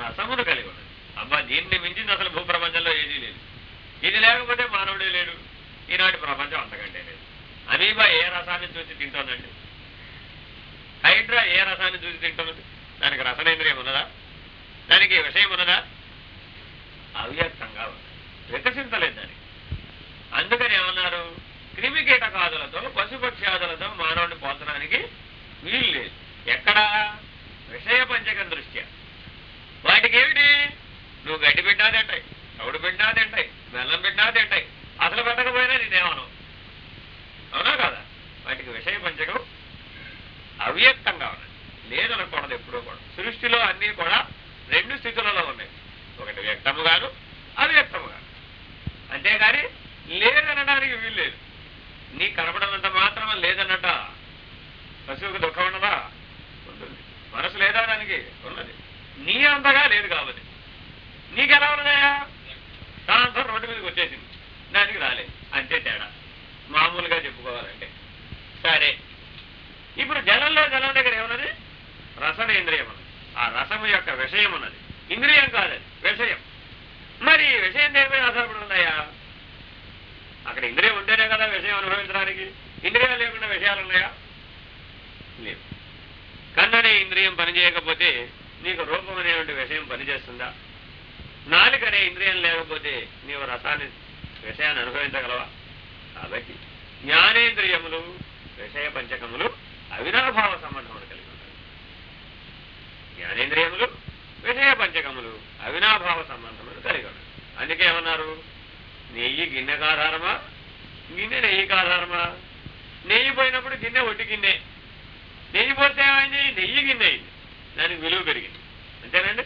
రసమును కలిగి ఉన్నది అబ్బా దీన్ని మించింది అసలు భూప్రపంచంలో ఏదీ లేదు. ఇది లేకపోతే మానవుడే లేడు. ఈనాటి ప్రపంచం అంతకంటే లేదు. అమీబా ఏ రసాన్ని చూసి తింటోందండి? హైడ్రా ఏ రసాన్ని చూసి తింటున్నది దానికి రసనేంద్రియం ఉన్నదా? దానికి విషయం ఉన్నదా? అవ్యక్తంగా ఉంది వికసించలేదు దానికి అందుకని ఏమన్నారు? క్రిమి కీటకాదులతో పశుపక్ష్యాదులతో మానవుడిని పోల్చడానికి వీలు లేదు ఎక్కడా? విషయ పంచకం దృష్ట్యా. వాటికి ఏమిటి నువ్వు గడ్డి పెట్టినా తింటాయి తవుడు పెట్టినా తింటాయి బెల్లం పెట్టినా తింటాయి. అసలు పెట్టకపోయినా నేనేమను అవునా కదా? వాటికి విషయ పంచకం అవ్యక్తంగా ఉన్నది. లేదనకూడదు ఎప్పుడూ కూడా. సృష్టిలో అన్నీ కూడా రెండు స్థితులలో ఉన్నాయి. ఒకటి వ్యక్తముగాను అవ్యక్తముగాను అంతేగాని లేదనడానికి వీల్లేదు. నీ కనపడనంత మాత్రం లేదన్నట పశువుకు దుఃఖం ఉన్నదా? ఉంటుంది. మనసు లేదా దానికి? ఉన్నది. నీ అంతగా లేదు కాబట్టి. నీకెలా ఉన్నాయా ట్రాన్స్ఫర్ రోడ్డు మీదకి వచ్చేసింది. దానికి రాలేదు అంతే తేడా. మామూలుగా చెప్పుకోవాలంటే. సరే. ఇప్పుడు జలంలో జలం దగ్గర ఏమన్నది? రసన ఇంద్రియం ఉన్నది. ఆ రసము యొక్క విషయం ఉన్నది. ఇంద్రియం కాదది విషయం. మరి విషయం దేని మీద ఆధారపడి ఉన్నాయా? అక్కడ ఇంద్రియం ఉంటేనే కదా విషయం అనుభవించడానికి. ఇంద్రియాలు లేకుండా విషయాలు ఉన్నాయా? లేవు. కన్ననే ఇంద్రియం పనిచేయకపోతే నీకు రూపం అనేటువంటి విషయం పనిచేస్తుందా? నాలుక అనే ఇంద్రియం లేకపోతే నీవు రసాన్ని విషయాన్ని అనుభవించగలవా? కాబట్టి జ్ఞానేంద్రియములు విషయ పంచకములు అవినాభావ సంబంధములు కలిగి ఉంటాయి. జ్ఞానేంద్రియములు విషయ పంచకములు అవినాభావ సంబంధములు కలిగి ఉంటాయి. అందుకే ఏమన్నారు? నెయ్యి గిన్నెకు ఆధారమా గిన్నె నెయ్యికి ఆధారమా నెయ్యి పోయినప్పుడు గిన్నె ఒట్టి గిన్నె. నెయ్యి పోతే ఏమైంది? నెయ్యి గిన్నె అయింది. దానికి విలువ పెరిగింది. అంతేనండి?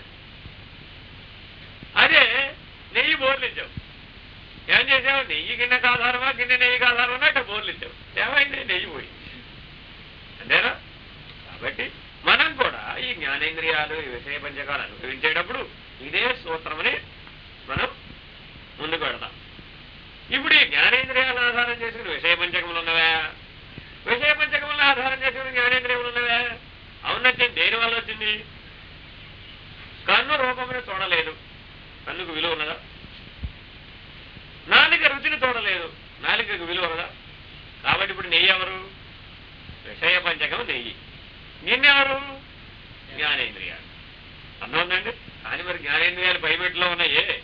అదే నెయ్యి బోర్లు ఇచ్చావు ఏం చేసావు నెయ్యి గిన్నెకు ఆధారమా గిన్నె నెయ్యికి ఆధారమా? అక్కడ బోర్లు ఇచ్చావు ఏమైంది? నెయ్యి పోయి. అంతేనా? కాబట్టి మనం కూడా ఈ జ్ఞానేంద్రియాలు ఈ విషయ పంచకాలు అనుభవించేటప్పుడు ఇదే సూత్రమని మనం ముందుకు పెడతాం ఇప్పుడు ఈ జ్ఞానేంద్రియాలను ఆధారం చేసుకుని విషయ పంచకములు ఉన్నవా? విషయ పంచకములను ఆధారం చేసుకుని జ్ఞానేంద్రియములు ఉన్నవా? అవునంటే దేని వల్ల వచ్చింది? కన్ను రూపమును చూడలేదు. కన్నుకు విలువ ఉన్నదా? నాలుక రుచిని చూడలేదు. నాలుకకు విలువ ఉన్నదా? కాబట్టి ఇప్పుడు నెయ్యి ఎవరు? విషయ పంచకం నెయ్యి. నిన్నెవరు? జ్ఞానేంద్రియాలు. ఉందండి? కానీ మరి జ్ఞానేంద్రియాలు పై ఉన్నాయే.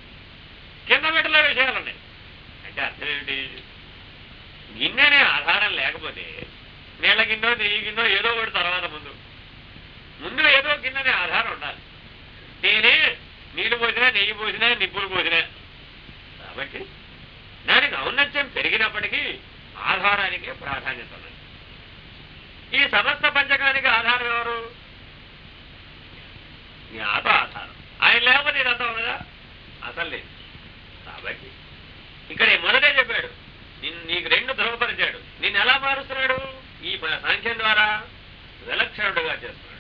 కింద మెట్లో విషయాలు ఉన్నాయి. అంటే అర్థం ఏమిటి? నిన్ననే ఆధారం లేకపోతే నీళ్ళ కిందో నెయ్యి కిందో ఏదో ఒకటి తర్వాత ముందు. ముందు ఏదో కిందనే ఆధారం ఉండాలి. నేనే నీళ్ళు పోసినా నెయ్యి పోసినా నిప్పులు పోసినా. కాబట్టి దానికి ఔన్నత్యం పెరిగినప్పటికీ ఆధారానికే ప్రాధాన్యత ఉన్నది. ఈ సమస్త పంచకానికి ఆధారం ఎవరు? జ్ఞాత ఆధారం. ఆయన లేకపోతే ఇదంతా ఉన్నదా? అసలు లేదు. కాబట్టి ఇక్కడ మొదటే చెప్పాడు. నిన్ను నీకు రెండు ధృవపరిచాడు. నిన్ను ఎలా మారుస్తున్నాడు? ఈ ప- సాంఖ్యం ద్వారా విలక్షణుడుగా చేస్తున్నాడు.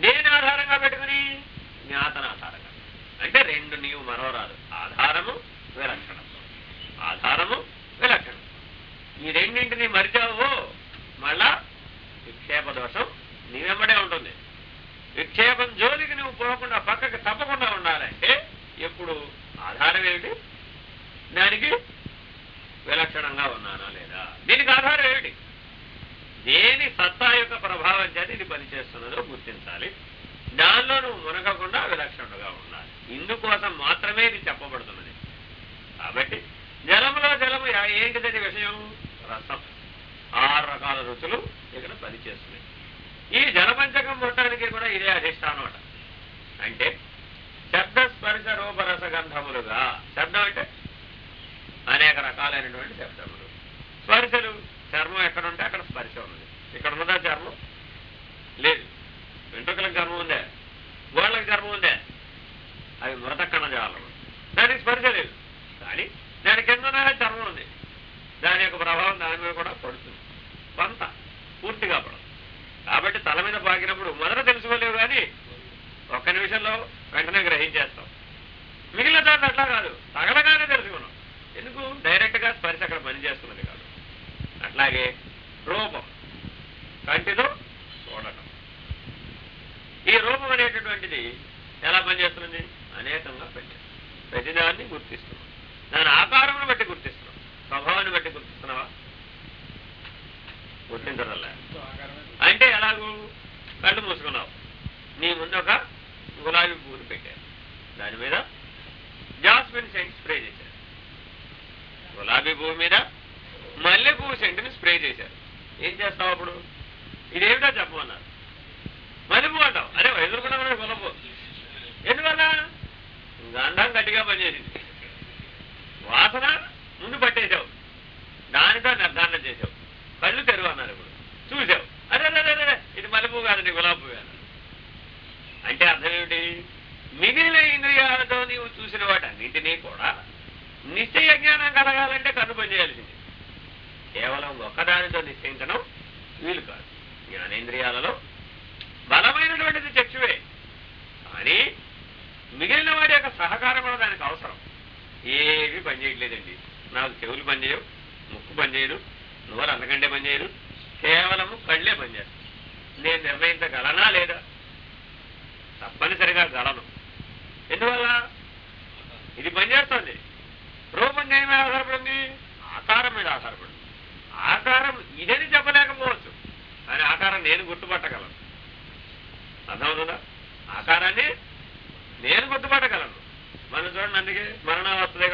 దేని ఆధారంగా పెట్టుకుని? జ్ఞాతన ఆధారంగా. అంటే రెండు నీవు మరోరాదు ఆధారము విలక్షణత్వం ఆధారము విలక్షణం ఈ రెండింటిని మరిచావు మళ్ళా విక్షేప దోషం నీ వెంబడే ఉంటుంది. విక్షేపం జోలికి నువ్వు పోకుండా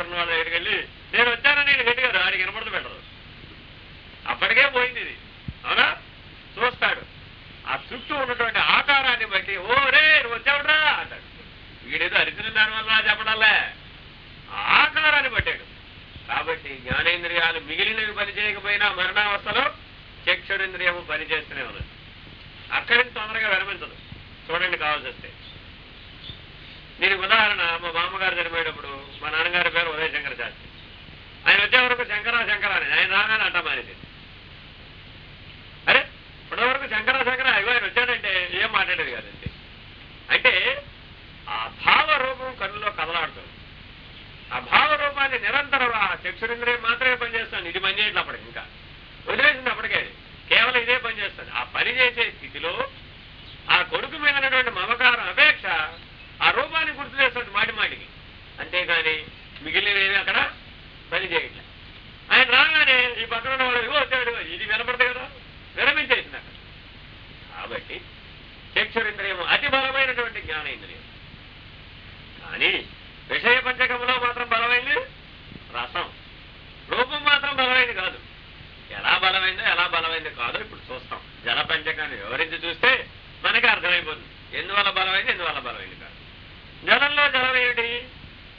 మరణావస్థ వాళ్ళ దగ్గరికి వెళ్ళి నేను వచ్చానని నేను గట్టిగా ఆడికి వినపడదు పెట్టదు అప్పటికే పోయింది ఇది. అవునా? చూస్తాడు. ఆ చుట్టూ ఉన్నటువంటి ఆకారాన్ని బట్టి ఓ రే నువ్వు వచ్చావురా అంటాడు. వీడేదో అరిచిన దానివల్ల చెప్పడాలే ఆకారాన్ని పట్టాడు. కాబట్టి జ్ఞానేంద్రియాలు మిగిలినవి పనిచేయకపోయినా మరణావస్థలో చక్షురింద్రియము పనిచేస్తూనే ఉన్నది. అక్కడి నుంచి తొందరగా విరమించదు. చూడండి కావాల్సి దీనికి ఉదాహరణ మా మామగారు చనిపోయేటప్పుడు మా నాన్నగారి పేరు ఉదయ శంకర శాస్త్రి. ఆయన వచ్చే వరకు శంకర శంకర అని ఆయన రాగానే అంట మానేది అరే ఇప్పటి వరకు శంకర శంకర అయ్యో ఆయన వచ్చాడంటే ఏం మాట్లాడేది కాదండి. అంటే ఆ భావ రూపం కన్నులో కదలాడుతుంది. ఆ భావ రూపాన్ని నిరంతరం ఆ చక్షురింద్రియం మాత్రమే పనిచేస్తాను ఇది పనిచేయట్లే అప్పటికి ఇంకా. వదిలేసింది అప్పటికే కేవలం ఇదే పనిచేస్తుంది ఆ పని చేసే స్థితిలో ఆ కొడుకు మీద ఉన్నటువంటి మమకారం అపేక్ష ఆ రూపాన్ని గుర్తు చేస్తుంది మాటి మాటికి అంతేగాని మిగిలినవి అక్కడ పని చేయట్లే ఆయన రాగానే ఈ పక్కన ఉన్న వాడు "ఇదిగో వచ్చాడు ఇదిగో." ఇది వినపడదు కదా విరమించేసింది అక్కడ కాబట్టి చక్షురింద్రియం అతి బలమైనటువంటి జ్ఞానేంద్రియం కానీ విషయ పంచకంలో మాత్రం బలమైంది రసం రూపం మాత్రం బలమైంది కాదు ఎలా బలమైందో ఎలా బలమైంది కాదో ఇప్పుడు చూస్తాం జల పంచకాన్ని వివరించి చూస్తే మనకి అర్థమైపోతుంది ఎందువల్ల బలమైంది ఎందువల్ల బలమైంది కాదు జలంలో జలం ఏమిటి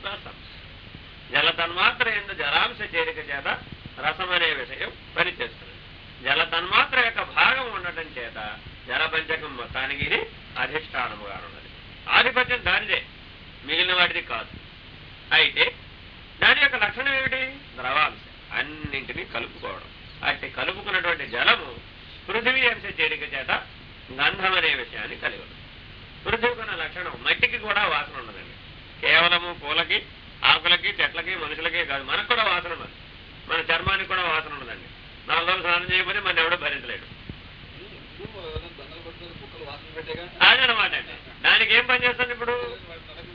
రసం జల తన్మాత్ర ఎందు జలాంశ చేరిక చేత రసం అనే విషయం పనిచేస్తుంది జల తన్మాత్ర యొక్క భాగం ఉండటం చేత జల పంచకం మొత్తానికి ఇది అధిష్టానముగా ఉన్నది ఆధిపత్యం దానిదే మిగిలిన వాటిది కాదు అయితే దాని యొక్క లక్షణం ఏమిటి ద్రవాంశ అన్నింటినీ కలుపుకోవడం అట్టి కలుపుకున్నటువంటి జలము పృథివీ అంశ చేరిక చేత గంధం అనే విషయాన్ని కలిగి ఉంది. లక్షణం మట్టికి కూడా వాసన ఉండదండి. కేవలము పూలకి ఆకులకి చెట్లకి మనుషులకే కాదు మనకు కూడా వాసన ఉన్నది మన చర్మానికి కూడా వాసన ఉండదండి. నాలుగు స్నానం చేయమని మన ఎవడో భరించలేడు. అదనమాట అండి. దానికి ఏం పని చేస్తుంది ఇప్పుడు?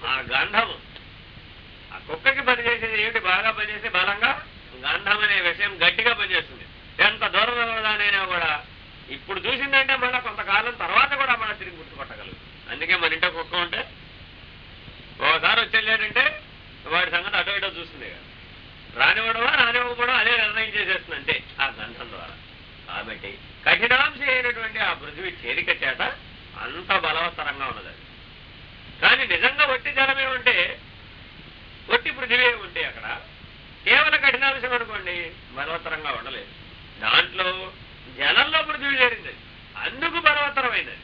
ఆ గంధము. ఆ కుక్కకి పనిచేసేది ఏమిటి? బాగా పనిచేసి బలంగా? గంధం అనే విషయం గట్టిగా పనిచేస్తుంది ఎంత దూరం వెళ్ళదానైనా కూడా ఇప్పుడు చూసిందంటే మళ్ళీ కొంతకాలం తర్వాత కూడా మళ్ళీ తిరిగి గుర్తుపట్టగలదు అందుకే మన ఇంట్లో కుక్క ఉంటే ఒకసారి వచ్చేళ్ళాడంటే వాడి సంగతి అటో ఇటో చూస్తుంది కదా. రానివ్వడమా రానివ్వకపోవడం అదే నిర్ణయం చేసేస్తుంది అంటే ఆ గంధం ద్వారా. కాబట్టి కఠినాంశ అయినటువంటి ఆ పృథివీ చేరిక చేత అంత బలవత్తరంగా ఉన్నది అది. కానీ నిజంగా ఒట్టి జలమే ఉంటే ఒట్టి పృథివీ ఉంటే అక్కడ కేవలం కఠినాంశం అనుకోండి బలవత్తరంగా ఉండలేదు దాంట్లో జలంలో పృథివీ చేరింది అందుకు బలవత్తరమైనది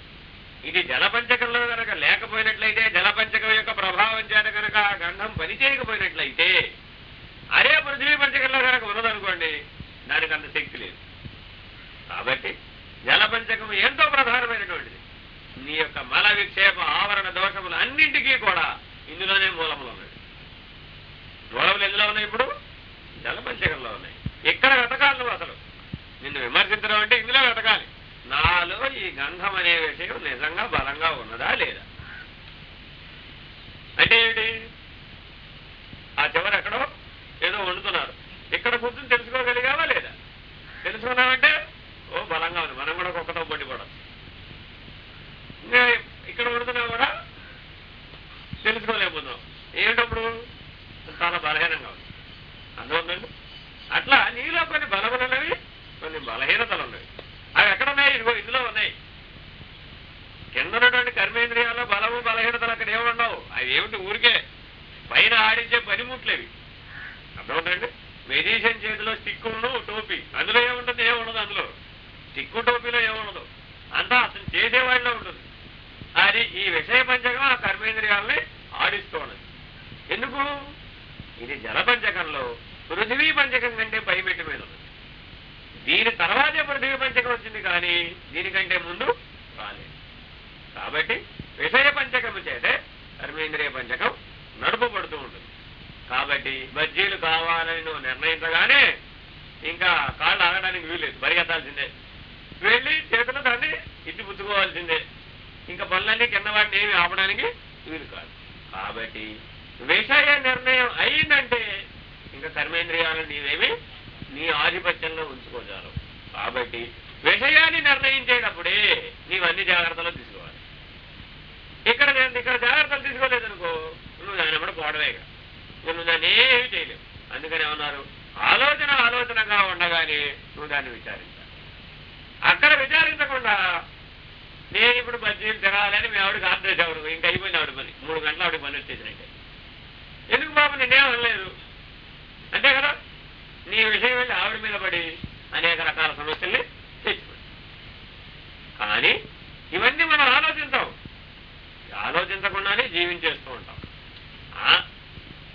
ఇది జలపంచకంలో కనుక లేకపోయినట్లయితే జలపంచకం యొక్క ప్రభావం చేత కనుక ఆ గంధం పనిచేయకపోయినట్లయితే అదే పృథ్వీ పంచకంలో కనుక ఉన్నదనుకోండి దానికి అంత శక్తి లేదు కాబట్టి జలపంచకం ఎంతో ప్రధానమైనటువంటిది నీ యొక్క మల విక్షేప ఆవరణ దోషములు అన్నింటికీ కూడా ఇందులోనే మూలములు ఉన్నాయి మూలములు ఎందులో ఉన్నాయి ఇప్పుడు జలపంచకంలో ఉన్నాయి ఇక్కడ వెతకాలి నువ్వు అసలు నిన్ను విమర్శించడం అంటే ఇందులో వెతకాలి నాలో ఈ గంధం అనే విషయం నిజంగా బలంగా ఉన్నదా లేదా ఏమిటి ఆ చివరి ఎక్కడో ఏదో వండుతున్నారు ఇక్కడ కూర్చొని తెలుసుకోగలిగావా లేదా తెలుసుకున్నామంటే ఓ బలంగా ఉంది మనం కూడా కుక్కతో పొట్టి పడదు ఇంకా ఇక్కడ వండుతున్నా కూడా తెలుసుకోలేకపోతున్నాం ఏమిటప్పుడు చాలా బలహీనంగా ఉంది అర్థమవుతుందండి అట్లా నీలో కొన్ని బలములు ఉన్నవి కొన్ని బలహీనతలు ఉన్నవి అవి ఎక్కడ ఉన్నాయి ఇదిగో ఇందులో ఉన్నాయి కింద ఉన్నటువంటి కర్మేంద్రియాల్లో బలము బలహీనతలు అక్కడ ఏముండవు అవి ఏమిటి ఊరికే పైన ఆడించే పనిముట్లేవి అర్థమవుతుందండి మెడిషన్ చేతిలో స్టిక్కును టోపీ అందులో ఏముంటుంది ఏముండదు అందులో స్టిక్కు టోపీలో ఏముండదు అంతా అతను చేసేవాడిలో ఉంటుంది అది ఈ విషయ పంచకం ఆ కర్మేంద్రియాలని ఆడిస్తూ ఉన్నది ఎందుకు ఇది జల పంచకంలో పృథివీ పంచకం కంటే పైమెట్టు మీద ఉంది దీని తర్వాతే పృథివీ పంచకం వచ్చింది కానీ దీనికంటే ముందు రాలేదు కాబట్టి విషయ పంచకము చేతే కర్మేంద్రియ పంచకం నడుపబడుతూ ఉంటుంది కాబట్టి బజ్జీలు కావాలని నువ్వు నిర్ణయించగానే ఇంకా కాళ్ళు ఆగడానికి వీల్లేదు పరిగెత్తాల్సిందే వెళ్ళి చేతులు దాన్ని ఇచ్చి పుచ్చుకోవాల్సిందే ఇంకా పనులన్నీ కింద వాటిని ఏమి ఆపడానికి వీలు కాదు కాబట్టి విషయ నిర్ణయం అయిందంటే ఇంకా కర్మేంద్రియాలను నీవేమి? నీ ఆధిపత్యంలో ఉంచుకోగలవు. కాబట్టి విషయాన్ని నిర్ణయించేటప్పుడే నీవన్నీ జాగ్రత్తలు తీసుకోవాలి. ఇక్కడ నేను ఇక్కడ జాగ్రత్తలు తీసుకోలేదనుకో నువ్వు దాని కూడా పోవడమేగా నువ్వు దాన్ని ఏమి చేయలేవు. అందుకని ఏమన్నారు? ఆలోచన ఆలోచనగా ఉండగానే నువ్వు దాన్ని విచారించాలి. అక్కడ విచారించకుండా నేను ఇప్పుడు బజ్జీలు తినాలని మీ ఆవిడకి ఆర్డర్ చేసేవారు ఇంకా అయిపోయింది ఆవిడ పని. మూడు గంటలు ఆవిడ పని వచ్చేసినట్టే ఎందుకు బాబు నేనేం అనలేదు? అంతే కదా? నీ విషయం వెళ్ళి ఆవిడ మీద పడి అనేక రకాల సమస్యల్ని తెచ్చిపోయి కానీ ఇవన్నీ మనం ఆలోచించాం. ఆలోచించకుండానే జీవించేస్తూ ఉంటాం. ఆ,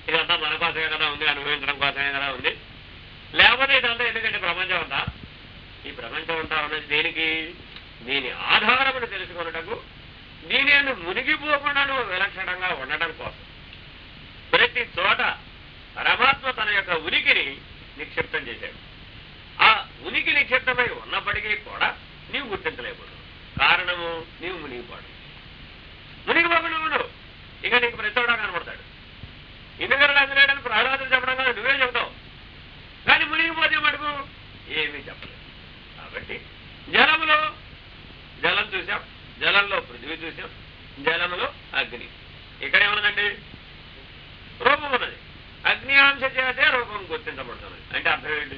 ఇదంతా మన కోసమే కదా ఉంది అనుభవించడం కోసమే కదా ఉంది. లేకపోతే ఇదంతా ఎందుకంటే ప్రపంచం అంతా? ఈ ప్రపంచం అంతా అనేది దేనికి? దీని ఆధారమును తెలుసుకొనుటకు దీని అందు మునిగిపోకుండా నువ్వు విలక్షణంగా ఉండటం కోసం ప్రతి చోట పరమాత్మ తన యొక్క ఉనికిని నిక్షిప్తం చేశాడు ఆ ఉనికి నిక్షిప్తమై ఉన్నప్పటికీ కూడా నీవు గుర్తించలేకపోతున్నావు కారణము నీవు మునిగిపోవడం మునిగిపోకుండా ఉండవు ఇక నీకు ప్రతి చోట కనపడతాడు ఇందుకని లేదని ప్రహ్లాదులు చెప్పడం కాదు నువ్వే చెబుతావు కానీ మునిగిపోతే మటుకు ఏమీ చెప్పలేదు కాబట్టి జలములో జలం చూసాం జలంలో పృథివీ చూసాం జలములో అగ్ని ఇక్కడ ఏమన్నదండి రూపం ఉన్నది అగ్నియాంశ చేతే రూపం గుర్తించబడుతున్నది అంటే అర్థం ఏంటి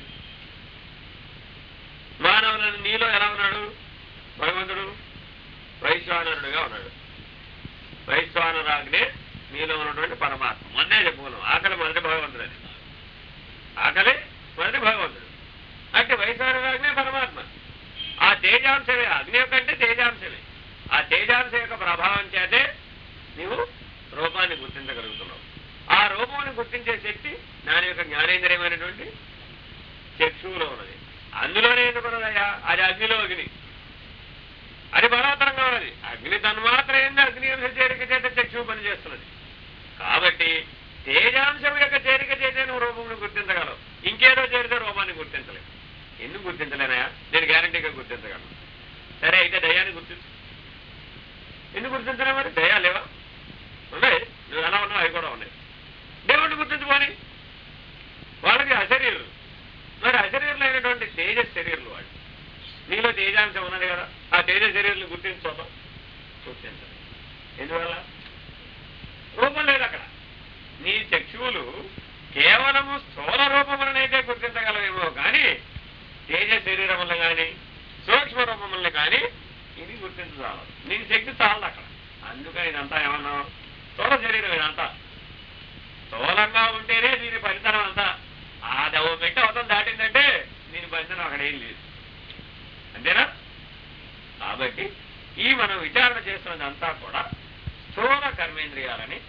మానవులను నీలో ఎలా ఉన్నాడు భగవంతుడు వైశ్వానరుడుగా ఉన్నాడు వైశ్వానరాగ్నే నీలో ఉన్నటువంటి పరమాత్మ మొన్నే చెప్పుకున్నాం ఆకలి మొదటి భగవంతుడని ఆకలి మొదటి భగవంతుడు అంటే వైశ్వానరాగ్నే పరమాత్మ ఆ తేజాంశమే. అగ్ని యొక్క అంటే తేజాంశమే. ఆ తేజాంశ యొక్క ప్రభావం చేతే నీవు రూపాన్ని గుర్తించగలుగుతున్నావు. ఆ రూపాన్ని గుర్తించే శక్తి దాని యొక్క జ్ఞానేంద్రియమైనటువంటి చక్షువులో ఉన్నది. అందులోనే ఎందుకున్నదయ్యా అది అగ్నిలో అగ్ని. అది బలవతరంగా ఉన్నది. అగ్ని తన్మాత్రమైంది అగ్ని అంశ చేరిక చేత చక్షువు పనిచేస్తున్నది. కాబట్టి తేజాంశం యొక్క చేరిక చేతే నువ్వు రూపంను గుర్తించగలవు. ఇంకేదో చేరితే రూపాన్ని గుర్తించలేవు. ఎందుకు గుర్తించలేనయా నేను గ్యారంటీగా గుర్తించగలను. సరే అయితే దయాన్ని గుర్తించు. ఎందుకు గుర్తించలే మరి? దయా లేవా? ఉన్నాయి. నువ్వు ఎలా ఉన్నావు అవి కూడా ఉన్నాయి. దేవుడిని గుర్తించుకోని. వాళ్ళకి అశరీరులు. మరి అశరీరులు అయినటువంటి తేజ శరీరులు వాళ్ళు. నీలో తేజాంశం ఉన్నది కదా. ఆ తేజ శరీరులు గుర్తించుకోవడం గుర్తించదు ఎందువల్ల? రూపం లేదు అక్కడ. నీ చక్షువులు కేవలము స్థూల రూపములనైతే శరీరములను కానీ సూక్ష్మ రూపములను కానీ ఇది గుర్తించగలదు నీకు శక్తి చాలదు అక్కడ. అందుకని ఇదంతా ఏమన్నా స్థూల శరీరం ఇదంతా. స్థూలంగా ఉంటేనే దీని ఫలితనం అంతా. ఆ దవ పెట్టి అవతం దాటిందంటే దీని ఫలితనం అక్కడ ఏం లేదు. అంతేనా? కాబట్టి ఈ మనం విచారణ చేస్తున్నదంతా కూడా స్థూల కర్మేంద్రియాలని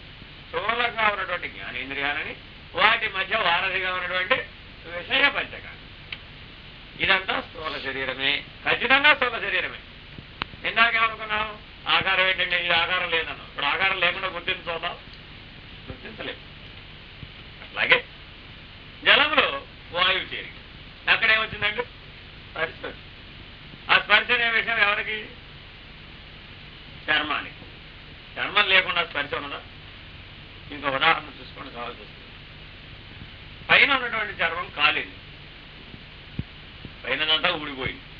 స్థూలంగా ఉన్నటువంటి జ్ఞానేంద్రియాలని వాటి మధ్య వారధిగా ఉన్నటువంటి విషయ పంచకాలు. ఇదంతా స్థూల శరీరమే. ఖచ్చితంగా స్థూల శరీరమే. ఇందాకేమనుకున్నాం ఆకారం ఏంటంటే ఇది ఆకారం లేదన్నాం ఇప్పుడు ఆకారం లేకుండా గుర్తించుకోదాం గుర్తించలేము అట్లాగే జలంలో వాయువు చేరిక అక్కడేమొచ్చిందండి స్పర్శ. ఆ స్పర్శ అనే విషయం ఎవరికి? చర్మానికి. చర్మం లేకుండా స్పర్శ ఉన్నదా? ఇంకో ఉదాహరణ చూసుకొని కావాల్సి వస్తుంది. పైన ఉన్నటువంటి చర్మం కాలేదు every way.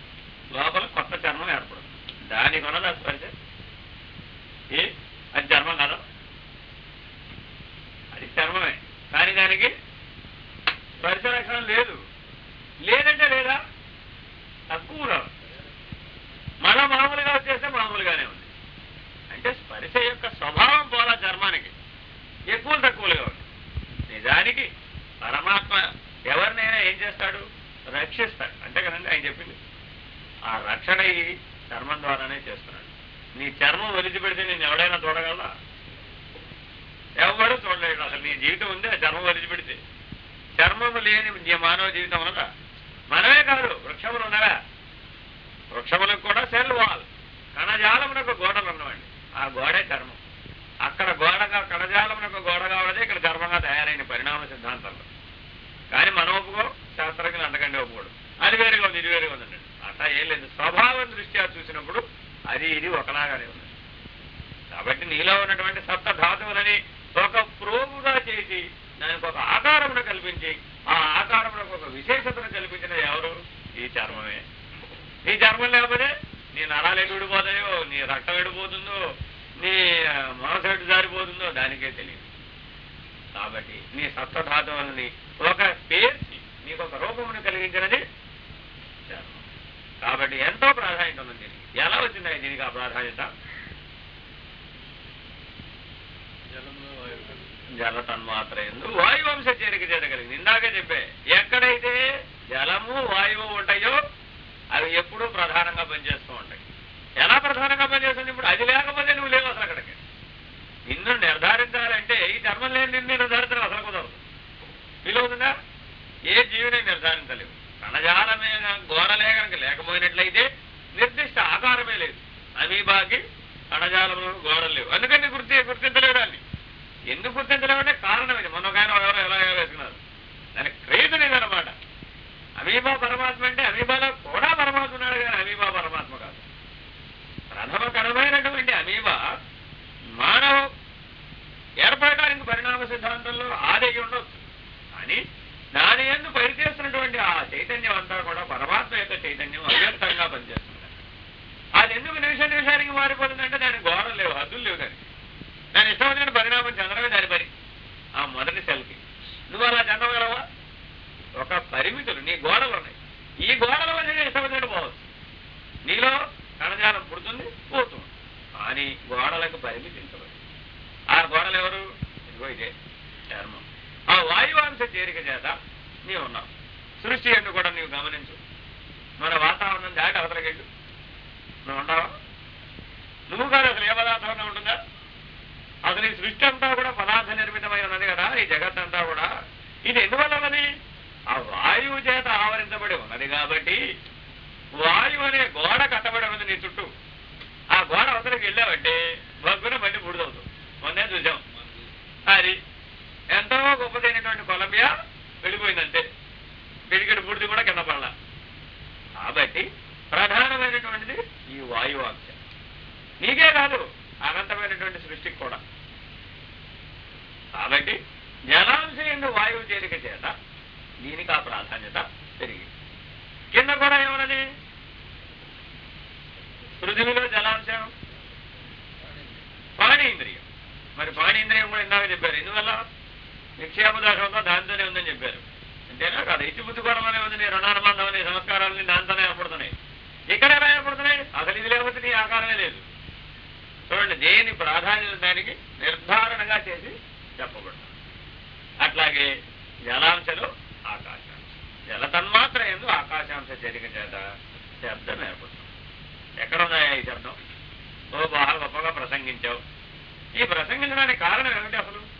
కణజాలమునకు గోడలు ఉన్నవండి. ఆ గోడే చర్మం అక్కడ గోడగా కణజాలమునకు గోడ కావడదే ఇక్కడ చర్మంగా తయారైన పరిణామ సిద్ధాంతంలో. కానీ మనం ఒప్పుకో శాస్త్రజ్ఞులు అంతకంటే ఒప్పుకోడు అది వేరుగా ఉంది ఇది వేరుగా ఉందండి. అట్లా ఏం లేదు. స్వభావం దృష్ట్యా చూసినప్పుడు అది ఇది ఒకలాగానే ఉంది. కాబట్టి నీలో ఉన్నటువంటి సప్త ధాతువులని ఒక ప్రోగుగా చేసి దానికి ఒక ఆకారమును కల్పించి ఆ ఆకారమునకు ఒక విశేషతను కల్పించిన ఎవరు? ఈ చర్మమే ఈ చర్మం లేకపోతే నీ నరాలు ఎటు విడిపోతాయో నీ రక్తం ఎడిపోతుందో నీ మనసు ఎటు జారిపోతుందో దానికే తెలియదు. కాబట్టి నీ సప్తధాతువులని ఒక పేర్చి నీకు ఒక రూపమును కలిగించినది కాబట్టి ఎంతో ప్రాధాన్యత ఉంది దీనికి. ఎలా వచ్చింది దీనికి ఆ ప్రాధాన్యత? జల తన్మాత్ర ఎందు వాయువంశ చేరిక చేత కలిగింది. ఇందాకే చెప్పే ఎక్కడైతే జలము వాయువు ఉంటాయో ఎప్పుడూ ప్రధానంగా పనిచేస్తూ ఉంటాయి. ఎలా ప్రధానంగా పనిచేస్తుంది? ఇప్పుడు అది లేకపోతే నువ్వు లేవు అసలు అక్కడికి. నిన్ను నిర్ధారించాలంటే ఈ ధర్మం లేని నిన్ను నిర్ధారించడం అసలు కుదరదు. వీలవుతుందా ఏ జీవిని నిర్ధారించలేవు. కణజాలమే గోడలే కనుక లేకపోయినట్లయితే నిర్దిష్ట ఆకారమే లేదు. అమీబాకి కణజాలంలో గోడలు లేవు అందుకని గుర్తి గుర్తించలేవు దాన్ని ఎందుకు గుర్తించలేమంటే కారణం ఇది మొన్న ఒక ఆయన ఎవరో ఎలా వేసుకున్నారు దానికి క్రేజ్ ఇదనమాట అమీబా పరమాత్మ అంటే అమీబాలో కూడా పరమాత్మ ఉన్నాడు కానీ అమీబా పరమాత్మ కాదు ప్రథమ కణమైనటువంటి అమీబా మానవ ఏర్పడడానికి పరిణామ సిద్ధాంతంలో ఆదేగి ఉండొచ్చు కానీ దాని ఎందు పనిచేస్తున్నటువంటి ఆ చైతన్యం అంతా కూడా పరమాత్మ యొక్క చైతన్యం అవ్యక్తంగా పనిచేస్తుంది అది ఎందుకు నిమిష నిమిషానికి మారిపోతుందంటే దాని గోడలు లేవు హద్దులు లేవు దానికి దాని ఇష్టం వచ్చిన పరిణామం చెందడమే దాని పని ఆ మొదటి సెల్కి నువ్వు అలా చెందగలవా ఒక పరిమితులు నీ గోడలు ఉన్నాయి ఈ గోడల వల్ల నీ ఇష్టం వచ్చినట్టు పోవచ్చు నీలో కణజాలం పుడుతుంది పోతుంది కానీ గోడలకు పరిమితించబడి ఆ గోడలు ఎవరు ఇదిగో ఇదే చర్మం ఆ వాయువాంశ చేరిక చేత నీవు ఉన్నావు సృష్టి ఎందు కూడా నీవు గమనించు మన వాతావరణం దాటి అవతలకెళ్ళు నువ్వు ఉంటావా నువ్వు కాదు అసలు ఏ పదార్థం ఉంటుందా అసలు ఈ సృష్టి అంతా కూడా పదార్థ నిర్మితమై ఉన్నది కదా ఈ జగత్ అంతా కూడా ఇది ఎందువల్ల ఉన్నది ఆ వాయువు చేత ఆవరించబడి ఉన్నది కాబట్టి వాయువు అనే గోడ కట్టబడి ఉన్నది నీ చుట్టూ ఆ గోడ అవతలకి వెళ్ళావంటే భగ్గున బండి బూడిదవుతుంది మొన్నే చూసాం అది ఎంతో గొప్పదైనటువంటి కొలంబియా వెళ్ళిపోయిందంటే పిడికెడు బూడిది కూడా కింద పడలా కాబట్టి ప్రధానమైనటువంటిది ఈ వాయువాంశ నీకే కాదు అనంతమైనటువంటి సృష్టికి కూడా కాబట్టి జలాంశ వాయువు చేరిక చేత దీనికి ఆ ప్రాధాన్యత పెరిగింది. కింద కూడా ఏమన్నది? పృథివీలో జలాంశం. పాణీంద్రియం. మరి పాణీంద్రియం కూడా ఇందాక చెప్పారు. ఎందువల్ల? నిక్షేప దోషంతో దాంతోనే ఉందని చెప్పారు. అంతేనా కాదు? ఇచ్చి బుద్ధి ఉంది. నీ రుణానుబంధం అనే సంస్కారాలని దాంతోనే ఏర్పడుతున్నాయి. ఇక్కడ ఎలా ఏర్పడుతున్నాయి? అసలు ఇది లేకపోతే నీ ఆకారమే లేదు. చూడండి దేని ప్రాధాన్యత దానికి నిర్ధారణగా చేసి చెప్పబడుతుంది. అట్లాగే జలాంశలు ఆకాశాంశ. జల తన్మాత్ర ఎందు ఆకాశాంశ చేరిక చేత శబ్దం ఏర్పడుతుంది. ఎక్కడ ఉన్నాయా ఈ శబ్దం? ఓ బాగా గొప్పగా ప్రసంగించావు. ఈ ప్రసంగించడానికి కారణం ఏమిటి అసలు?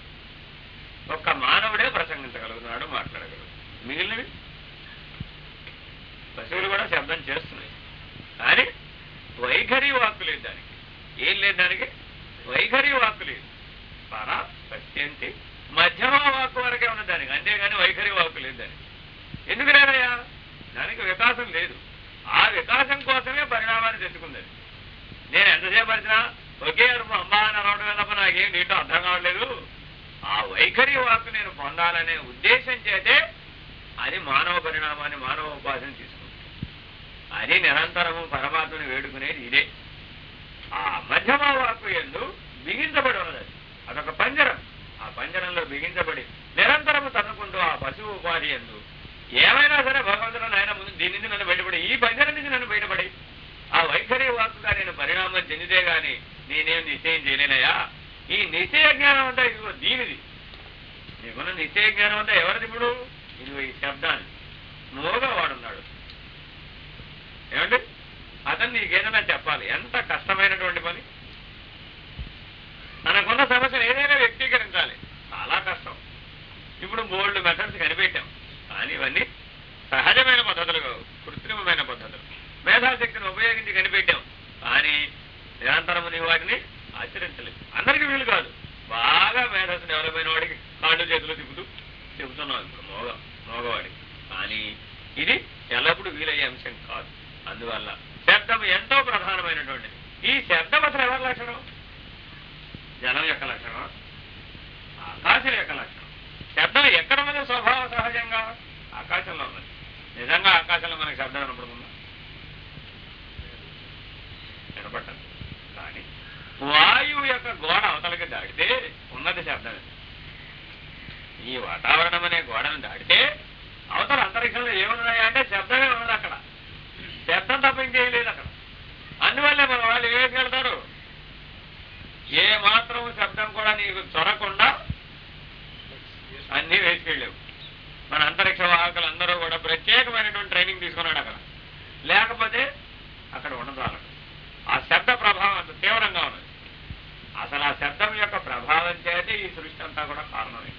ఒక్క మానవుడే ప్రసంగించగలుగుతున్నాడు మాట్లాడగలడు మిగిలినవి? పశువులు కూడా శబ్దం చేస్తున్నాయి. కానీ వైఖరి వాక్కు లేదు దానికి. ఏం లేదు దానికి? వైఖరి వాక్కు లేదు. పరా పశ్యంతి మధ్యమ వాక్కు వరకే ఉన్న దానికి అంతేగాని వైఖరి వాక్కు లేదు దానికి. ఎందుకు లేదయ్యా దానికి వికాసం లేదు. ఆ వికాసం కోసమే పరిణామాన్ని తెచ్చుకుందని. నేను ఎంతసేపు పరిచినా ఒకే అరుపు అమ్మా అని అనవడం తప్ప నాకేం నీటో అర్థం కావట్లేదు. వైఖరి వాక్కు నేను పొందాలనే ఉద్దేశం చేతే అది మానవ పరిణామాన్ని మానవ ఉపాసన తీసుకుంటుంది. అది నిరంతరము పరమాత్మని వేడుకునేది ఇదే. ఆ మధ్యమ వాక్కు ఎందు బిగించబడి ఉన్నది. అదొక పంజరం ఆ పంజరంలో బిగించబడి నిరంతరము తన్నుకుంటూ ఆ పశువు ఉపాధి ఎందు. ఏమైనా సరే భగవంతుడు నాయన ముందు దీని నుంచి నన్ను బయటపడి ఈ పంజరం నుంచి నన్ను బయటపడి. ఆ వైఖరి వాక్కుగా నేను పరిణామం చెందితే గాని నేనేం నిశ్చయం చేయలేనయా ఈ నిశ్చయ జ్ఞానం అంతా ఇదిగో దీనిది. నీకున్న నిశ్చయ జ్ఞానం అంతా ఎవరిది ఇప్పుడు? ఇదిగో ఈ శబ్దాన్ని. మోగా వాడున్నాడు. ఏమండి? అతను నీకేదైనా చెప్పాలి. ఎంత కష్టమైనటువంటి పని మనకున్న సమస్యను ఏదైనా వ్యక్తీకరించాలి చాలా కష్టం ఇప్పుడు బోల్డ్ మెథడ్స్ కనిపెట్టాం కానీ ఇవన్నీ సహజమైన పద్ధతులు కావు. కృత్రిమమైన పద్ధతులు. మేధాశక్తిని ఉపయోగించి కనిపెట్టాం. కానీ నిరంతరము నీ వాటిని ఆచరించలేదు అందరికీ వీలు కాదు. బాగా మేధస్సు డెవలప్ అయిన వాడికి కాళ్ళు చేతులు తిప్పుతూ చెబుతున్నాం ఇప్పుడు మోగ మోగవాడికి. కానీ ఇది ఎల్లప్పుడూ వీలయ్యే అంశం కాదు. అందువల్ల శబ్దం ఎంతో ప్రధానమైనటువంటిది ఈ శబ్దం అసలు ఎవరి లక్షణం జలం యొక్క లక్షణం ఆకాశం యొక్క లక్షణం శబ్దం ఎక్కడ ఉన్నది స్వభావ సహజంగా ఆకాశంలో ఉన్నది నిజంగా ఆకాశంలో మనకి శబ్దం వినపడుతుందా వినపట్టదు కానీ వాయువు యొక్క గోడ అవతలకి దాటితే ఉన్నది శబ్దమే ఈ వాతావరణం అనే గోడను దాటితే అవతల అంతరిక్షంలో ఏమున్నాయా అంటే శబ్దమే ఉన్నది అక్కడ శబ్దం తప్ప ఇంకేం లేదు అక్కడ అందువల్లే మన వాళ్ళు ఏం వెళ్తారు ఏ మాత్రం శబ్దం కూడా నీకు చొరకుండా అన్నీ వేసుకెళ్ళావు మన అంతరిక్ష వాహకులు అందరూ కూడా ప్రత్యేకమైనటువంటి ట్రైనింగ్ తీసుకున్నాడు అక్కడ లేకపోతే అక్కడ ఉండదు వాళ్ళకు ఆ శబ్ద ప్రభావం అంత తీవ్రంగా ఉన్నది అసలు ఆ శబ్దం యొక్క ప్రభావం చేతే ఈ సృష్టి అంతా కూడా కారణమే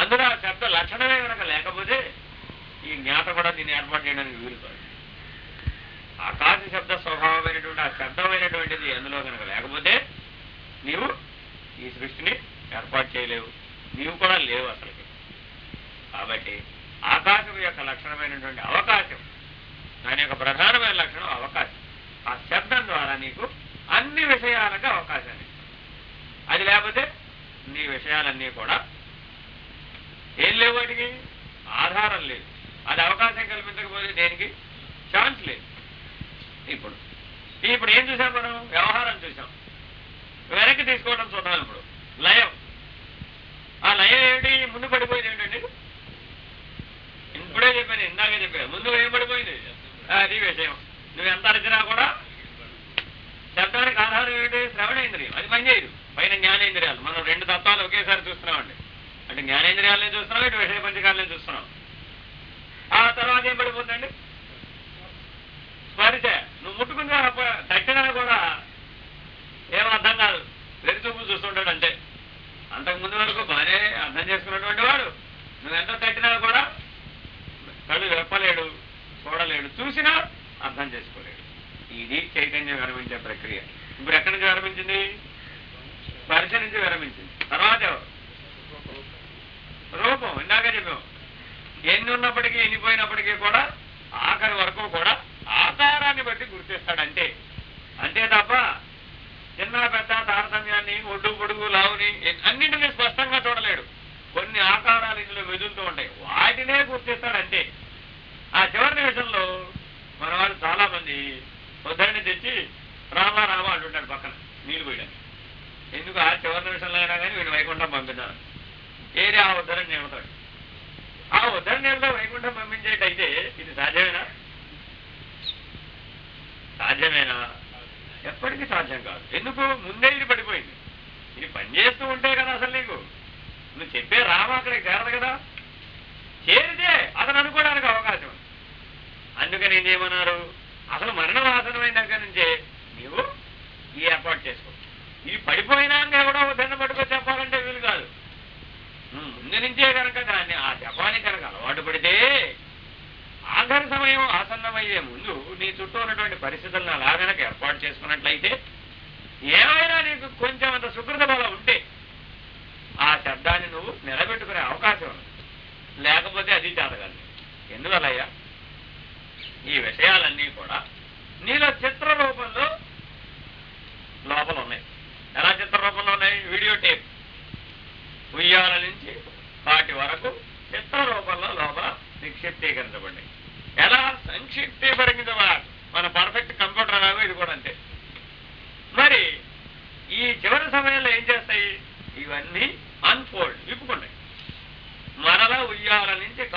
అందులో ఆ శబ్ద లక్షణమే కనుక లేకపోతే ఈ జ్ఞాత కూడా దీన్ని ఏర్పాటు చేయడానికి వీలు కాదు ఆకాశ శబ్ద స్వభావమైనటువంటి ఆ శబ్దమైనటువంటిది అందులో కనుక లేకపోతే నీవు ఈ సృష్టిని ఏర్పాటు చేయలేవు. నీవు కూడా లేవు అసలుకి. కాబట్టి ఆకాశం యొక్క లక్షణమైనటువంటి అవకాశం దాని యొక్క ప్రధానమైన లక్షణం అవకాశం. ఆ శబ్దం ద్వారా నీకు అన్ని విషయాలకు అవకాశం అది లేకపోతే నీ విషయాలన్నీ కూడా ఏం లేవు వాటికి? ఆధారం లేదు. అది అవకాశం కల్పించకపోతే దేనికి? ఛాన్స్ లేదు. ఇప్పుడు ఇప్పుడు ఏం చూసాం మనం? వ్యవహారం చూసాం. వెనక్కి తీసుకోవడం చూద్దాం ఇప్పుడు. లయం. ఆ లయం ఏమిటి? ముందు పడిపోయింది ఏంటండి ఇప్పుడే చెప్పాను ఇందాకే చెప్పాను. ముందు ఏం పడిపోయింది? అది విషయం. నువ్వు ఎంత అరిచినా కూడా శబ్దానికి ఆధారం ఏమిటి? శ్రవణేంద్రియం. అది పనిచేయదు. పైన జ్ఞానేంద్రియాలు. మనం రెండు తత్వాలు ఒకేసారి చూస్తున్నామండి. అంటే జ్ఞానేంద్రియాలనే చూస్తున్నాం ఇటు విషయ పంచకాలనే చూస్తున్నాం. ఆ తర్వాత ఏం పడిపోతుందండి? స్పరిశ నువ్వు ముట్టుకున్న దక్షిణ కూడా ఏం అర్థం కాదు. వెరిచూపు చూస్తుంటాడు అంతే. అంతకు ముందు వరకు బాగానే అర్థం చేసుకున్నటువంటి వాడు. నువ్వెంత తట్టినా కూడా కళ్ళు వెప్పలేడు చూడలేడు. చూసినా అర్థం చేసుకోలేడు. ఇది చైతన్యం విరమించే ప్రక్రియ. ఇప్పుడు ఎక్కడి నుంచి విరమించింది? స్పర్శ నుంచి విరమించింది. తర్వాత రూపం. ఇందాక చెప్పాం. ఎన్ని ఉన్నప్పటికీ ఎన్నిపోయినప్పటికీ కూడా ఆఖరి వరకు కూడా ఆకారాన్ని బట్టి గుర్తిస్తాడంటే. అంతే తప్ప చిన్న పెద్ద తారతమ్యాన్ని ఒడ్డు పొడుగు లావుని అన్నింటినీ స్పష్టంగా చూడలేడు. కొన్ని ఆకారాలు ఇందులో వెదులుతూ ఉంటాయి. వాటినే గుర్తిస్తాడంటే ఆ చివరి నిమిషంలో మన వాళ్ళు చాలా మంది ఉద్దరిని తెచ్చి రామ రామ అంటుంటాడు పక్కన నీళ్ళు పోయడానికి. ఎందుకు ఆ చివరి నిమిషంలో అయినా కానీ వీడు వైకుంఠం పంపించాలి ఏది ఆ ఉద్దరిని నిలుతాడు ఆ ఉద్దరిని వైకుంఠం పంపించేటైతే ఇది సాధ్యమేనా? సాధ్యమేనా? ఎప్పటికీ సాధ్యం కాదు. ఎందుకు? ముందే ఇది పడిపోయింది. ఇది పనిచేస్తూ ఉంటే కదా అసలు నీకు. నువ్వు చెప్పే రామ అక్కడికి చేరదు కదా. చేరితే అతను అనుకోవడానికి అవకాశం ఉంది. అందుకని ఏం చేయమన్నారు? అసలు మరణం ఆసనమైన దగ్గర నుంచే నీవు ఈ ఏర్పాటు చేసుకో ఇది పడిపోయినాక ఎవడో దండ పట్టుకో చెప్పాలంటే వీలు కాదు. ముందు నుంచే కనుక దాన్ని ఆ జపానికి కనుక అలవాటు పడితే ఆఖరి సమయం ఆసన్నమయ్యే ముందు నీ చుట్టూ ఉన్నటువంటి పరిస్థితులను అలా కనుక ఏర్పాటు చేసుకున్నట్లయితే ఏమైనా నీకు కొంచెం అంత సుకృత బలం ఉంటే ఆ శబ్దాన్ని నువ్వు నిలబెట్టుకునే అవకాశం ఉంది. లేకపోతే అది చేతగలి ఎందువల్లయ్యా? ఈ విషయాలన్నీ కూడా నీలో చిత్ర రూపంలో లోపల ఉన్నాయి. ఎలా చిత్ర రూపంలో ఉన్నాయి? Video tape. ఉయ్యాల నుంచి వాటి వరకు చిత్త రూపంలో లోపల నిక్షిప్తీకరించబడి ఎలా? సంక్షిప్తీకరించబా మన పర్ఫెక్ట్ కంప్యూటర్ లాగా ఇది కూడా అంతే. మరి ఈ చివరి సమయంలో ఏం చేస్తాయి? ఇవన్నీ అన్ఫోల్డ్ విప్పుకుంటాయి మరలా ఉయ్యాల నుంచి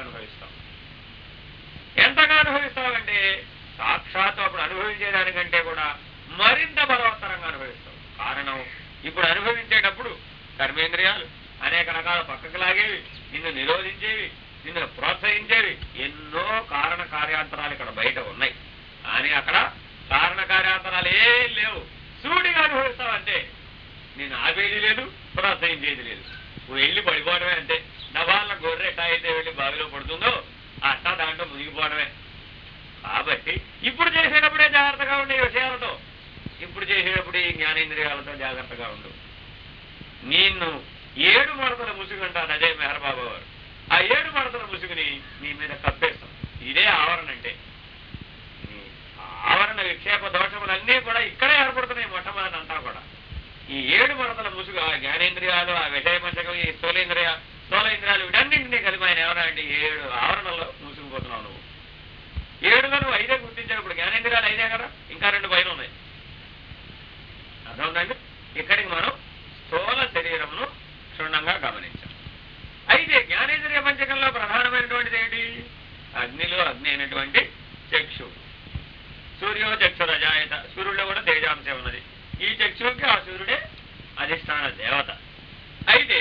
అనుభవిస్తాం. ఎంతగా అనుభవిస్తావంటే సాక్షాత్తు అప్పుడు అనుభవించేదానికంటే కూడా మరింత బలవత్తరంగా అనుభవిస్తాం. కారణం ఇప్పుడు అనుభవించేటప్పుడు కర్మేంద్రియాలు అనేక రకాల పక్కకు లాగేవి నిన్ను నిరోధించేవి నిన్ను ప్రోత్సహించేవి ఎన్నో కారణ కార్యాంతరాలు ఇక్కడ బయట ఉన్నాయి. కానీ అక్కడ కారణ కార్యాంతరాలు ఏం లేవు. సూడిగా అనుభవిస్తావంటే నేను ఆపేది లేదు ప్రోత్సహించేది లేదు. నువ్వు వెళ్ళి పడిపోవడమే అంతే. నవాళ్ళ గొర్రె ఎట్టా అయితే వెళ్ళి బావిలో పడుతుందో అట్టా దాంట్లో మునిగిపోవడమే. కాబట్టి ఇప్పుడు చేసేటప్పుడే జాగ్రత్తగా ఉండే ఈ విషయాలతో. ఇప్పుడు చేసేటప్పుడు ఈ జ్ఞానేంద్రియాలతో జాగ్రత్తగా ఉండు. నిన్ను ఏడు మడతల ముసుగుంటాను అదే మెహర్బాబు వారు ఆ ఏడు మడతల ముసుగుని నీ మీద కప్పేస్తాం. ఇదే ఆవరణ అంటే. ఆవరణ విక్షేప దోషములన్నీ కూడా ఇక్కడే ఏర్పడుతున్నాయి మొట్టమొదటి అంతా కూడా. ఈ ఏడు మడతల ముసుగు ఆ జ్ఞానేంద్రియాలు ఆ విషయ పంచకం ఈ స్థూలేంద్రియ స్థూలేంద్రియాలు వీటన్నింటినీ కలిపి ఆయన ఏమన్నా ఏడు ఆవరణలో మూసుకుపోతున్నావు నువ్వు. ఏడుగా నువ్వు ఐదే గుర్తించినప్పుడు జ్ఞానేంద్రియాలు ఐదే కదా? ఇంకా రెండు పైన ఉన్నాయి. అర్థమవుతుందండి ఇక్కడికి మనం స్థూల శరీరమును క్షుణ్ణంగా గమనించాం. అయితే జ్ఞానేంద్రియ పంచకంలో ప్రధానమైనటువంటిది ఏంటి అగ్నిలో అగ్ని అయినటువంటి చక్షు. సూర్యో చక్షురజాయత సూర్యుడిలో కూడా తేజాంశం ఉన్నది. ఈ చక్షువుకి ఆ సూర్యుడే అధిష్టాన దేవత. అయితే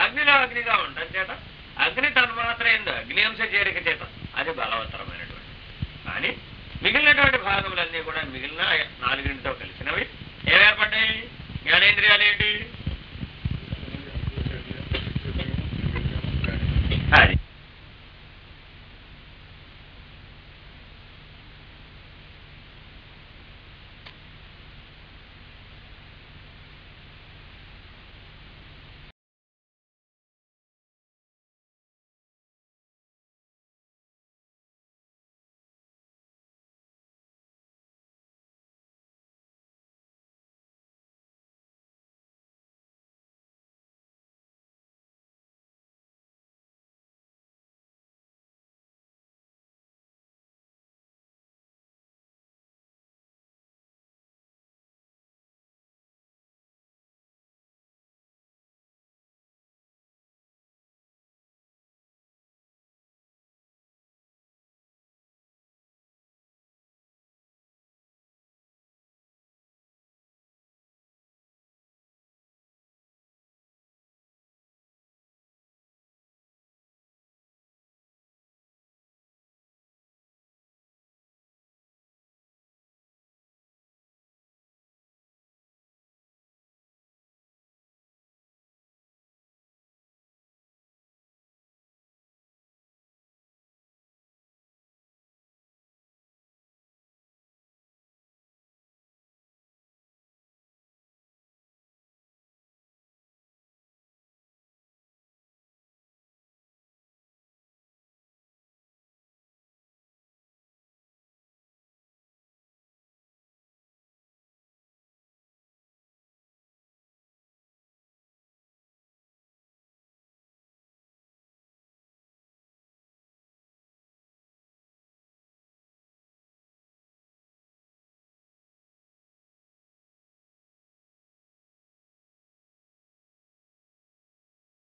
అగ్నిలో అగ్నిగా ఉండడం చేత అగ్ని తన్మాత్రయిందో అగ్నియంశ చేరిక చేత. అది బలవత్తరమైనటువంటి కానీ మిగిలినటువంటి భాగములన్నీ కూడా మిగిలిన నాలుగింటితో కలిసినవి. ఏమేర్పడ్డాయి జ్ఞానేంద్రియాలు ఏంటి? అది.